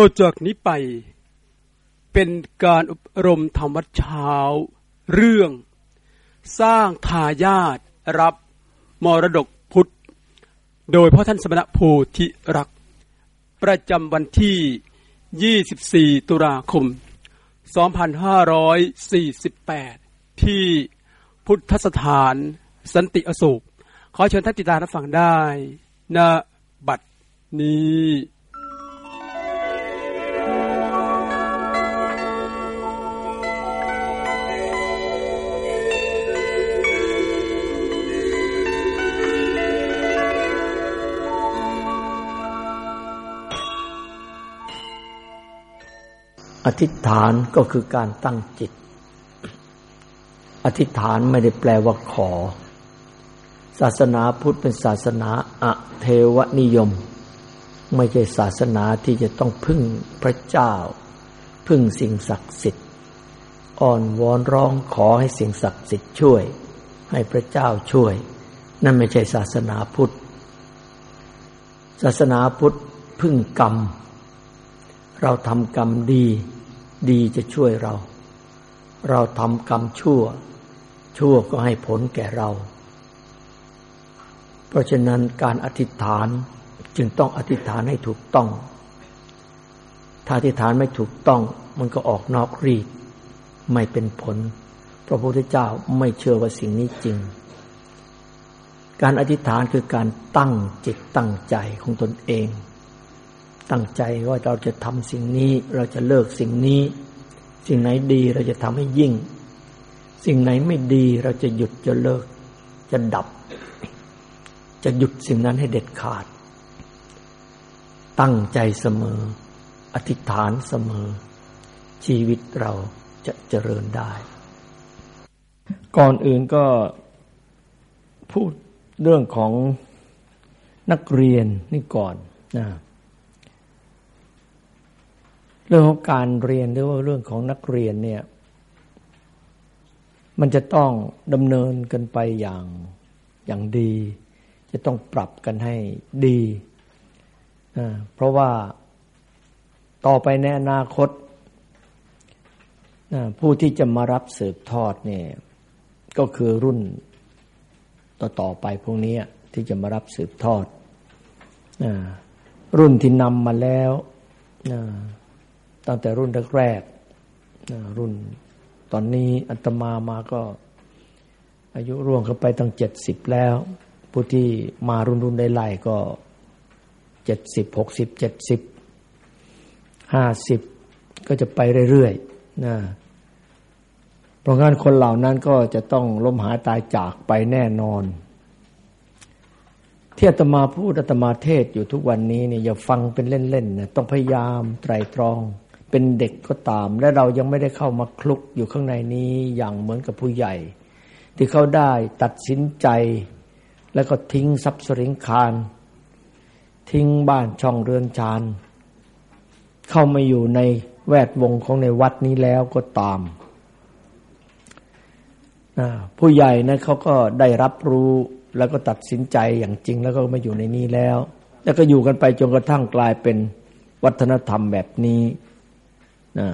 ต่อจากนี้ไป เป็นการอบรมธรรมวัดเช้า เรื่อง สร้างทายาทรับมรดกพุทธ โดยพ่อท่านสมณะโพธิรัก ประจำวันที่ 24 ตุลาคม 2548 ที่พุทธสถานสันติอโศกขอเชิญท่านติดตามรับฟังได้ณบัดนี้ อธิษฐานก็คือการตั้งจิต อธิษฐานไม่ได้แปลว่าขอ ศาสนาพุทธเป็นศาสนาอะเทวนิยม ไม่ใช่ศาสนาที่จะต้องพึ่งพระเจ้า พึ่งสิ่งศักดิ์สิทธิ์ อ่อนวอนร้องขอให้สิ่งศักดิ์สิทธิ์ช่วย ให้พระเจ้าช่วย นั่นไม่ใช่ศาสนาพุทธ ศาสนาพุทธพึ่งกรรมเราทำกรรมดี ดีจะช่วยเรา เราทำกรรมชั่ว ชั่วก็ให้ผลแก่เรา เพราะฉะนั้นการอธิษฐานจึงต้องอธิษฐานให้ถูกต้อง ถ้าอธิษฐานไม่ถูกต้อง มันก็ออกนอกรีดไม่เป็นผล พระพุทธเจ้าไม่เชื่อว่าสิ่งนี้จริง การอธิษฐานคือการตั้งจิตตั้งใจของตนเอง ตั้งใจว่าเราจะทำสิ่งนี้ เราจะเลิกสิ่งนี้ สิ่งไหนดีเราจะทำให้ยิ่ง สิ่งไหนไม่ดีเราจะหยุดจะเลิก จะดับ จะหยุดสิ่งนั้นให้เด็ดขาด ตั้งใจเสมอ อธิษฐานเสมอ ชีวิตเราจะเจริญได้ ก่อนอื่นก็พูดเรื่องของนักเรียนนี่ก่อนนะ เรื่องของการเรียนหรือว่าเรื่องของนักเรียนเนี่ย มันจะต้องดำเนินกันไปอย่างอย่างดี จะต้องปรับกันให้ดีนะเพราะว่าต่อไปในอนาคตนะผู้ที่จะมารับสืบทอดเนี่ย ก็คือรุ่นต่อต่อไปพวกนี้ที่จะมารับสืบทอดนะรุ่นที่นำมาแล้วนะ ตั้งแต่รุ่นแรกๆรุ่นตอนนี้อัตมามาก็ อายุร่วงเข้าไปตั้งเจ็ดสิบแล้ว ผู้ที่มารุ่นรุ่นได้ไล่ก็เจ็ดสิบหกสิบเจ็ดสิบห้าสิบก็จะไปเรื่อยๆนะเพราะงั้นคนเหล่านั้นก็จะต้องล้มหายตายจากไปแน่นอนที่อาตมาพูดอาตมาเทศอยู่ทุกวันนี้เนี่ยอย่าฟังเป็นเล่นๆนะต้องพยายามไตรตรอง เป็นเด็กก็ตาม และเรายังไม่ได้เข้ามาคลุกอยู่ข้างในนี้อย่างเหมือนกับผู้ใหญ่ ที่เขาได้ตัดสินใจ แล้วก็ทิ้งทรัพย์สินคารทิ้งบ้านช่องเรือนชานเข้ามาอยู่ในแวดวงของในวัดนี้แล้วก็ตามผู้ใหญ่นั้นเขาก็ได้รับรู้แล้วก็ตัดสินใจอย่างจริงแล้วก็มาอยู่ในนี้แล้ว แล้วก็อยู่กันไปจนกระทั่งกลายเป็นวัฒนธรรมแบบนี้ นะ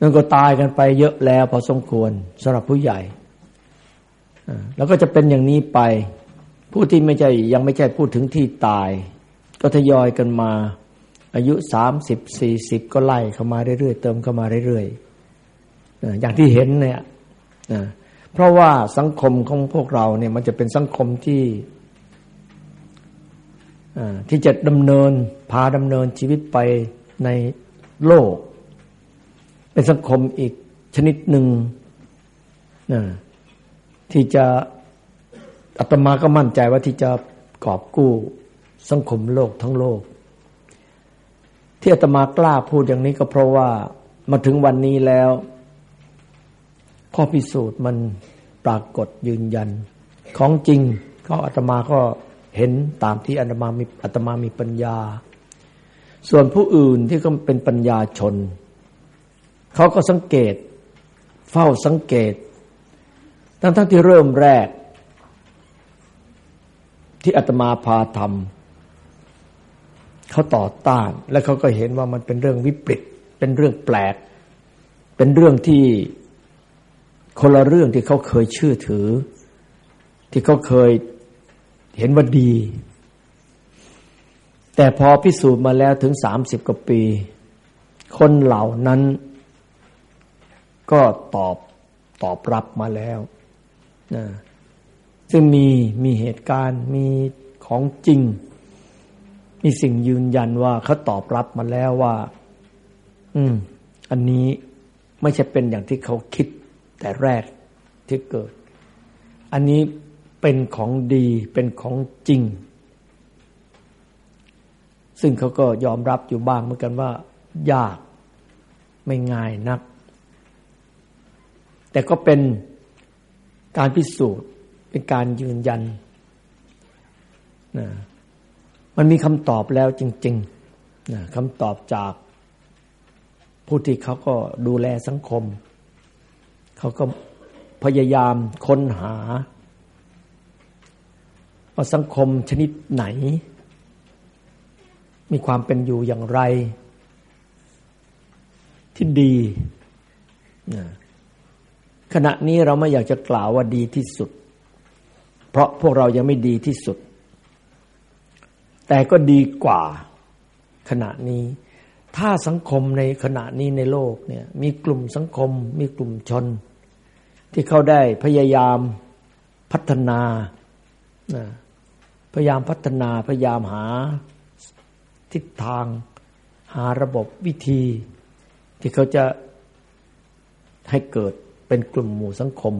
นั่นก็ตายกันไปเยอะแล้วพอสมควรสำหรับผู้ใหญ่แล้วก็จะเป็นอย่างนี้ไป ผู้ที่ไม่ใช่ยังไม่ใช่พูดถึงที่ตาย ก็ทยอยกันมา อายุสามสิบสี่สิบก็ไล่เข้ามาเรื่อยๆเติมเข้ามาเรื่อยๆอย่างที่เห็นเนี่ยเพราะว่าสังคมของพวกเราเนี่ยมันจะเป็นสังคมที่ ที่จะดำเนินพาดำเนินชีวิตไปในโลก เป็นสังคมอีกชนิดหนึ่งที่จะอาตมาก็มั่นใจว่าที่จะกอบกู้สังคมโลกทั้งโลก ที่อาตมากล้าพูดอย่างนี้ก็เพราะว่ามาถึงวันนี้แล้ว ข้อพิสูจน์มันปรากฏยืนยัน ของจริงเขาอาตมาก็ เห็นตามที่อาตมามีอาตมามีปัญญา ส่วนผู้อื่นที่เขาเป็นปัญญาชน เขาก็สังเกต เฝ้าสังเกตทั้งทั้งที่เริ่มแรก ที่อาตมาพาทเขาต่อต้าน และเขาก็เห็นว่ามันเป็นเรื่องวิปริตเป็นเรื่องแปลก เป็นเรื่องที่คนละเรื่องที่เขาเคยเชื่อถือ ที่เขาเคย เห็นว่าดี แต่พอพิสูจน์มาแล้วถึงสามสิบกว่าปี คนเหล่านั้น ก็ตอบตอบรับมาแล้วนะซึ่งมีมีเหตุการณ์มีของจริง มีสิ่งยืนยันว่าเขาตอบรับมาแล้วว่า อืม อันนี้ไม่ใช่เป็นอย่างที่เขาคิดแต่แรกที่เกิด อันนี้ เป็นของดีเป็นของจริง ซึ่งเขาก็ยอมรับอยู่บ้างเหมือนกันว่า ยากไม่ง่ายนัก แต่ก็เป็นการพิสูจน์เป็นการยืนยันนะมันมีคำตอบแล้วจริงๆนะคำตอบจากผู้ที่เขาก็ดูแลสังคม เขาก็พยายามค้นหา ว่าสังคมชนิดไหน มีความเป็นอยู่อย่างไร ที่ดีนะขณะนี้เราไม่อยากจะกล่าวว่าดีที่สุด เพราะพวกเรายังไม่ดีที่สุด แต่ก็ดีกว่าขณะนี้ ถ้าสังคมในขณะนี้ในโลกเนี่ยมีกลุ่มสังคม มีกลุ่มชน ที่เขาได้พยายามพัฒนา พยายามพัฒนาพยายามหาทิศทาง หาระบบวิธี ที่เขาจะให้เกิดเป็นกลุ่มหมู่สังคม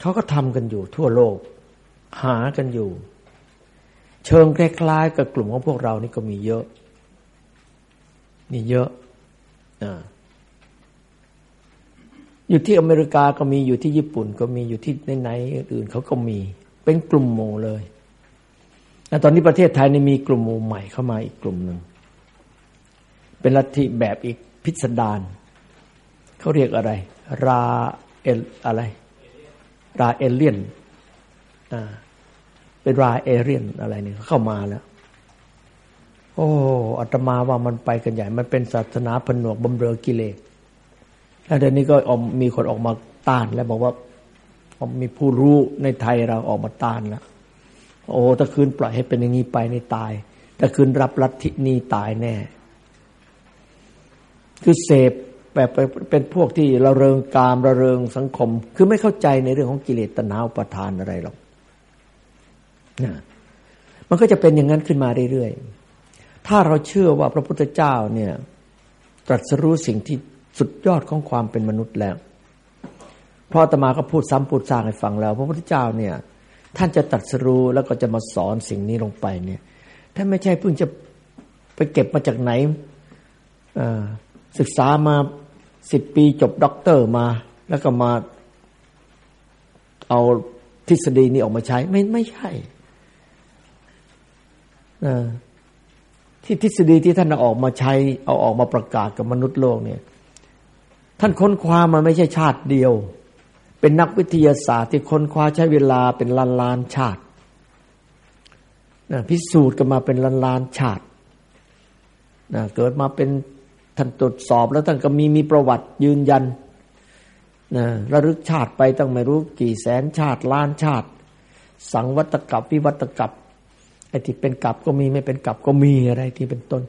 เขาก็ทำกันอยู่ทั่วโลก หากันอยู่ เชิงคล้ายๆกับกลุ่มของพวกเรานี่ก็มีเยอะมีเยอะออยู่ที่อเมริกาก็มีอยู่ที่ญี่ปุ่น ก็มีอยู่ที่ไหนๆอื่นเขาก็มี เป็นกลุ่มหมู่เลยแต่ตอนนี้ประเทศไทยนี่มีกลุ่มหมู่ใหม่เข้ามาอีกกลุ่มหนึ่ง เป็นลัทธิแบบอีกพิสดารเขาเรียกอะไร ราเอลอะไร ราเอเลียนอ่าเป็นราเอเลียนอะไรเนี่ยเข้ามาแล้วโอ้อาตมาว่ามันไปกันใหญ่ มันเป็นศาสนาผนวกบำเรอกิเลสแล้วเดี๋ยวนี้ก็มีคนออกมาต้านแล้วบอกว่า มีผู้รู้ในไทยเราออกมาต้านแล้วโอ้ถ้าคืนปล่อยให้เป็นอย่างนี้ไปในตายถ้าคืนรับลัทธินี้ตายแน่ คือเสพแบบเป็นพวกที่ระเริงกามระเริงสังคม คือไม่เข้าใจในเรื่องของกิเลสตนาอุปทานอะไรหรอกนะมันก็จะเป็นอย่างนั้นขึ้นมาเรื่อยๆ ถ้าเราเชื่อว่าพระพุทธเจ้าเนี่ยตรัสรู้สิ่งที่สุดยอดของความเป็นมนุษย์แล้ว เพราะตมาก็พูดซ้ำพูดซากให้ฟังแล้ว พระพุทธเจ้าเนี่ย ท่านจะตรัสรู้แล้วก็จะมาสอนสิ่งนี้ลงไปเนี่ยท่านไม่ใช่เพิ่งจะไปเก็บมาจากไหนศึกษามาสิบปีจบด็อกเตอร์มา แล้วก็มาเอาทฤษฎีนี้ออกมาใช้ ไม่ไม่ใช่ที่ทฤษฎีที่ท่านเอาออกมาใช้ เอาออกมาประกาศกับมนุษย์โลกเนี่ย ท่านค้นคว้ามาไม่ใช่ชาติเดียว เป็นนักวิทยาศาสตร์ที่ค้นคว้าใช้เวลาเป็นล้านล้านชาติพิสูจน์กันมาเป็นล้านล้านชาติเกิดมาเป็นท่านตรวจสอบแล้วท่านก็มีมีประวัติยืนยันนะระลึกชาติไปตั้งไม่รู้กี่แสนชาติล้านชาติ สังวัตกับวิวัตกับไอ้ที่เป็นกับก็มีไม่เป็นกับก็มีอะไรที่เป็นต้น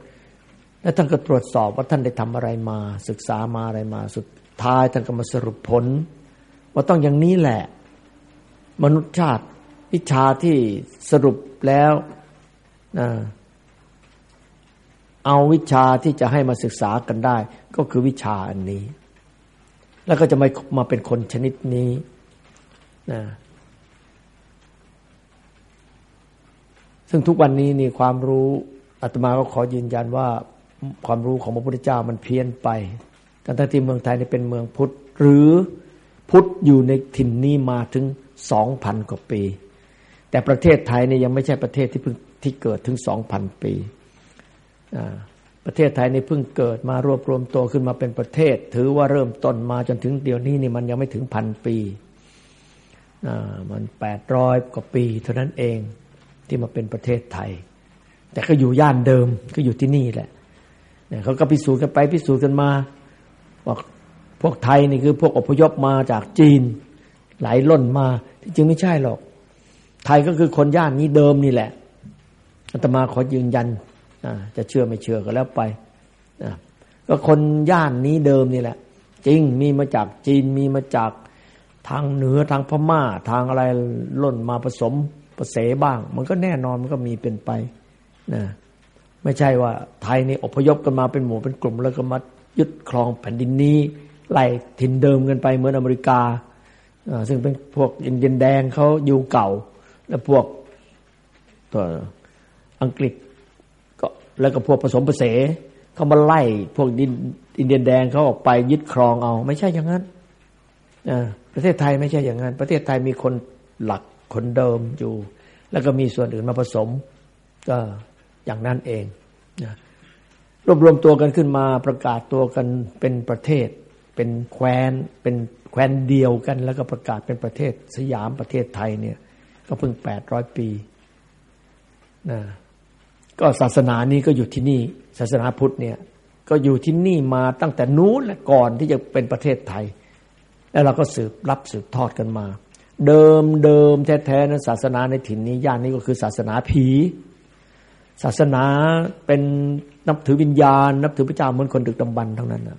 แล้วท่านก็ตรวจสอบว่าท่านได้ทำอะไรมา ศึกษามาอะไรมาสุดท้ายท่านก็มาสรุปผล ว่าต้องอย่างนี้แหละ มนุษยชาติวิชาที่สรุปแล้วนะเอาวิชาที่จะให้มาศึกษากันได้ ก็คือวิชาอันนี้ แล้วก็จะมามาเป็นคนชนิดนี้นะซึ่งทุกวันนี้นี่ความรู้อาตมาก็ขอยืนยันว่าความรู้ของพระพุทธเจ้ามันเพี้ยนไปทั้งที่เมืองไทยนี่เป็นเมืองพุทธ หรือ พุทธอยู่ในถิ่นนี้มาถึงสองพันกว่าปี แต่ประเทศไทยเนี่ยยังไม่ใช่ประเทศที่เพิ่งที่เกิดถึงสองพันปีประเทศไทยนี่เพิ่งเกิดมารวบรวมตัวขึ้นมาเป็นประเทศ ถือว่าเริ่มต้นมาจนถึงเดี๋ยวนี้นี่มันยังไม่ถึงพันปีมันแปดร้อยกว่าปี เท่านั้นเองที่มาเป็นประเทศไทย แต่ก็อยู่ย่านเดิมก็อยู่ที่นี่แหละเนี่ยเขาก็พิสูจน์กันไปพิสูจน์กันมาบอก พวกไทยนี่คือพวกอพยพมาจากจีน ไหลล่นมาที่จริงไม่ใช่หรอก ไทยก็คือคนย่านนี้เดิมนี่แหละอาตมาขอยืนยันจะเชื่อไม่เชื่อก็แล้วไปก็คนย่านนี้เดิมนี่แหละ จริงมีมาจากจีนมีมาจากทางเหนือทางพม่า ทางอะไรล่นมาผสมประเสบ้าง มันก็แน่นอนมันก็มีเป็นไปนะไม่ใช่ว่าไทยนี่อพยพกันมาเป็นหมู่เป็นกลุ่มแล้วก็มายึดครองแผ่นดินนี้ ไล่ถิ่นเดิมกันไปเหมือนอเมริกา ซึ่งเป็นพวกอินเดียนแดงเขาอยู่เก่า แล้วพวกตัวอังกฤษก็แล้วก็พวกผสมผสมเขามาไล่พวกอินเดียนแดงเขาออกไปยึดครองเอา ไม่ใช่อย่างนั้นประเทศไทยไม่ใช่อย่างนั้น ประเทศไทยมีคนหลักคนเดิมอยู่ แล้วก็มีส่วนอื่นมาผสมก็อย่างนั้นเองนะรวบรวมตัวกันขึ้นมาประกาศตัวกันเป็นประเทศ เป็นแคว้นเป็นแคว้นเดียวกัน แล้วก็ประกาศเป็นประเทศสยามประเทศไทยเนี่ย ก็เพิ่งแปดร้อยปีนะก็ศาสนานี้ก็อยู่ที่นี่ ศาสนาพุทธเนี่ย ก็อยู่ที่นี่มาตั้งแต่นู้นและก่อนที่จะเป็นประเทศไทย แล้วเราก็สืบรับสืบทอดกันมา เดิมเดิมแท้ๆนะศาสนาในถิ่นนี้ย่านนี้ก็คือศาสนาผี ศาสนาเป็นนับถือวิญญาณ นับถือพระเจ้าเหมือนคนดึกดำบรรทั้งนั้นนะ